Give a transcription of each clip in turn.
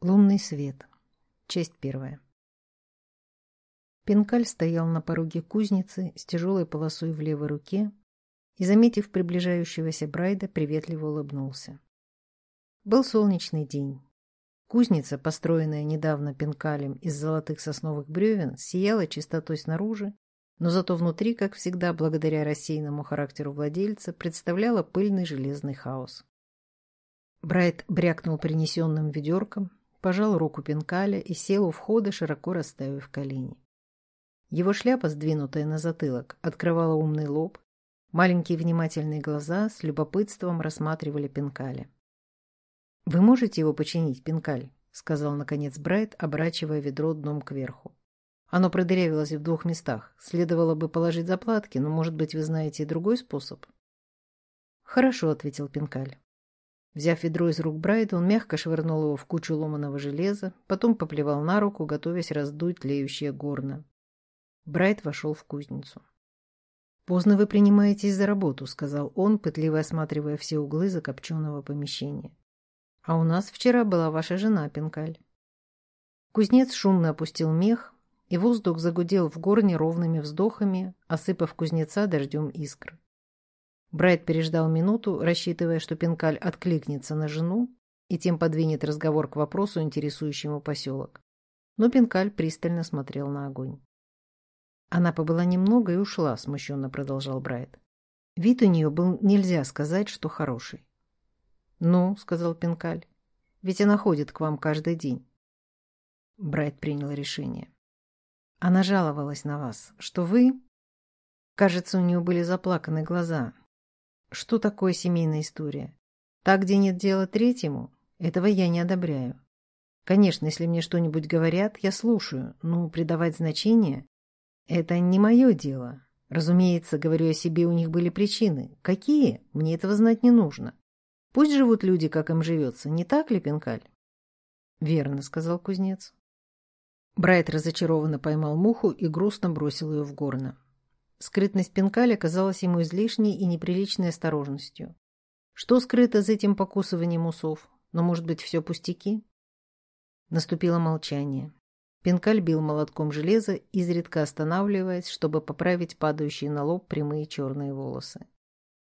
Лунный свет. Часть первая. Пинкаль стоял на пороге кузницы с тяжелой полосой в левой руке и, заметив приближающегося Брайда, приветливо улыбнулся. Был солнечный день. Кузница, построенная недавно Пинкалем из золотых сосновых бревен, сияла чистотой снаружи, но зато внутри, как всегда, благодаря рассеянному характеру владельца, представляла пыльный железный хаос. Брайт брякнул принесенным ведерком, пожал руку Пинкаля и сел у входа, широко расставив колени. Его шляпа, сдвинутая на затылок, открывала умный лоб, маленькие внимательные глаза с любопытством рассматривали Пинкаля. «Вы можете его починить, Пинкаль?» — сказал, наконец, Брайт, оборачивая ведро дном кверху. «Оно продырявилось в двух местах. Следовало бы положить заплатки, но, может быть, вы знаете и другой способ?» «Хорошо», — ответил Пинкаль. Взяв ведро из рук Брайда, он мягко швырнул его в кучу ломаного железа, потом поплевал на руку, готовясь раздуть тлеющее горно. Брайт вошел в кузницу. «Поздно вы принимаетесь за работу», — сказал он, пытливо осматривая все углы закопченного помещения. «А у нас вчера была ваша жена, Пинкаль». Кузнец шумно опустил мех, и воздух загудел в горне ровными вздохами, осыпав кузнеца дождем искр. Брайт переждал минуту, рассчитывая, что Пинкаль откликнется на жену и тем подвинет разговор к вопросу, интересующему поселок. Но Пинкаль пристально смотрел на огонь. Она побыла немного и ушла, смущенно продолжал Брайт. Вид у нее был, нельзя сказать, что хороший. «Ну», — сказал Пинкаль, — «ведь она ходит к вам каждый день». Брайт принял решение. Она жаловалась на вас, что вы... Кажется, у нее были заплаканы глаза, что такое семейная история? Так, где нет дела третьему, этого я не одобряю. Конечно, если мне что-нибудь говорят, я слушаю, но придавать значение – это не мое дело. Разумеется, говорю о себе, у них были причины. Какие? Мне этого знать не нужно. Пусть живут люди, как им живется, не так ли, Пенкаль? Верно, сказал кузнец. Брайт разочарованно поймал муху и грустно бросил ее в горно. Скрытность Пинкаля казалась ему излишней и неприличной осторожностью. Что скрыто за этим покусыванием усов? Но, может быть, все пустяки? Наступило молчание. Пинкаль бил молотком железа, изредка останавливаясь, чтобы поправить падающие на лоб прямые черные волосы.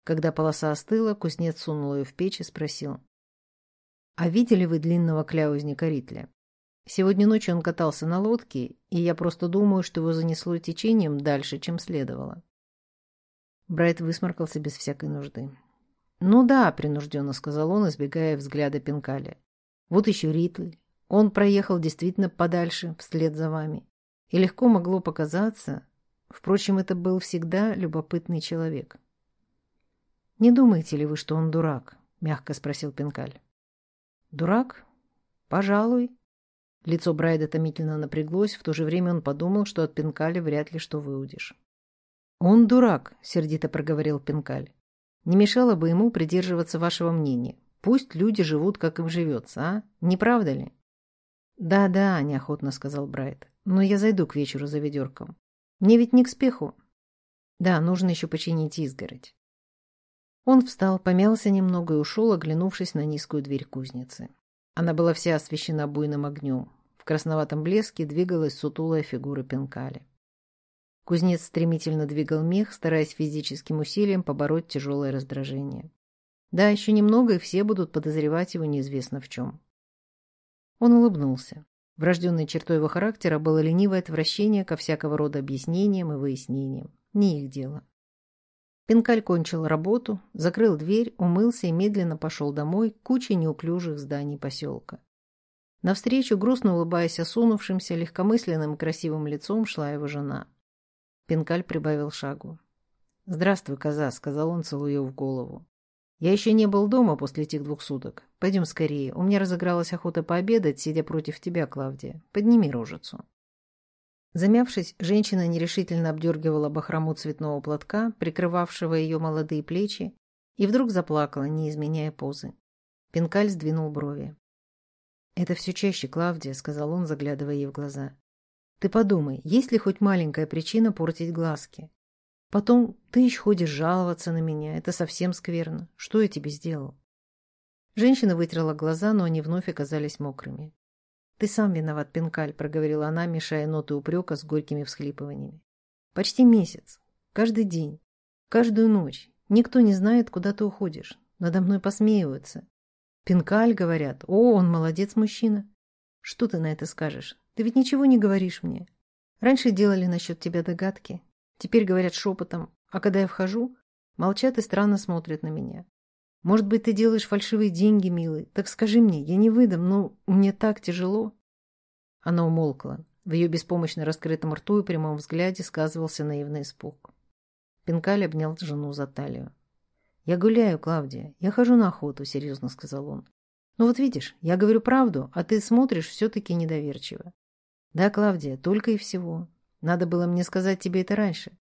Когда полоса остыла, кузнец сунул ее в печь и спросил. «А видели вы длинного кляузника Ритля?» Сегодня ночью он катался на лодке, и я просто думаю, что его занесло течением дальше, чем следовало. Брайт высморкался без всякой нужды. «Ну да», — принужденно сказал он, избегая взгляда Пинкаля. «Вот еще Ритль. Он проехал действительно подальше, вслед за вами. И легко могло показаться... Впрочем, это был всегда любопытный человек». «Не думаете ли вы, что он дурак?» — мягко спросил Пинкаль. «Дурак? Пожалуй», Лицо Брайда томительно напряглось, в то же время он подумал, что от Пинкаля вряд ли что выудишь. «Он дурак», — сердито проговорил Пинкаль. «Не мешало бы ему придерживаться вашего мнения. Пусть люди живут, как им живется, а? Не правда ли?» «Да-да», — неохотно сказал Брайт. «Но я зайду к вечеру за ведерком. Мне ведь не к спеху». «Да, нужно еще починить изгородь». Он встал, помялся немного и ушел, оглянувшись на низкую дверь кузницы. Она была вся освещена буйным огнем красноватом блеске двигалась сутулая фигура Пинкали. Кузнец стремительно двигал мех, стараясь физическим усилием побороть тяжелое раздражение. Да, еще немного, и все будут подозревать его неизвестно в чем. Он улыбнулся. Врожденной чертой его характера было ленивое отвращение ко всякого рода объяснениям и выяснениям. Не их дело. Пинкаль кончил работу, закрыл дверь, умылся и медленно пошел домой к куче неуклюжих зданий поселка. Навстречу, грустно улыбаясь осунувшимся, легкомысленным и красивым лицом, шла его жена. Пинкаль прибавил шагу. «Здравствуй, коза», — сказал он, целуя в голову. «Я еще не был дома после этих двух суток. Пойдем скорее. У меня разыгралась охота пообедать, сидя против тебя, Клавдия. Подними рожицу». Замявшись, женщина нерешительно обдергивала бахрому цветного платка, прикрывавшего ее молодые плечи, и вдруг заплакала, не изменяя позы. Пинкаль сдвинул брови. «Это все чаще, Клавдия», — сказал он, заглядывая ей в глаза. «Ты подумай, есть ли хоть маленькая причина портить глазки? Потом ты еще ходишь жаловаться на меня, это совсем скверно. Что я тебе сделал?» Женщина вытерла глаза, но они вновь оказались мокрыми. «Ты сам виноват, Пинкаль», — проговорила она, мешая ноты упрека с горькими всхлипываниями. «Почти месяц. Каждый день. Каждую ночь. Никто не знает, куда ты уходишь. Надо мной посмеиваются. Пинкаль, говорят. О, он молодец мужчина. Что ты на это скажешь? Ты ведь ничего не говоришь мне. Раньше делали насчет тебя догадки. Теперь говорят шепотом. А когда я вхожу, молчат и странно смотрят на меня. Может быть, ты делаешь фальшивые деньги, милый? Так скажи мне, я не выдам, но мне так тяжело. Она умолкла. В ее беспомощно раскрытом рту и прямом взгляде сказывался наивный испуг. Пинкаль обнял жену за талию. «Я гуляю, Клавдия. Я хожу на охоту», — серьезно сказал он. «Ну вот видишь, я говорю правду, а ты смотришь все-таки недоверчиво». «Да, Клавдия, только и всего. Надо было мне сказать тебе это раньше.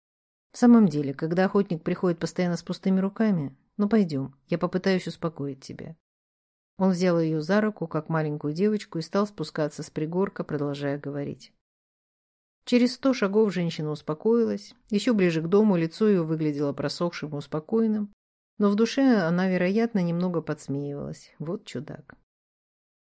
В самом деле, когда охотник приходит постоянно с пустыми руками, ну, пойдем, я попытаюсь успокоить тебя». Он взял ее за руку, как маленькую девочку, и стал спускаться с пригорка, продолжая говорить. Через сто шагов женщина успокоилась. Еще ближе к дому лицо ее выглядело просохшим и успокоенным, но в душе она, вероятно, немного подсмеивалась. Вот чудак.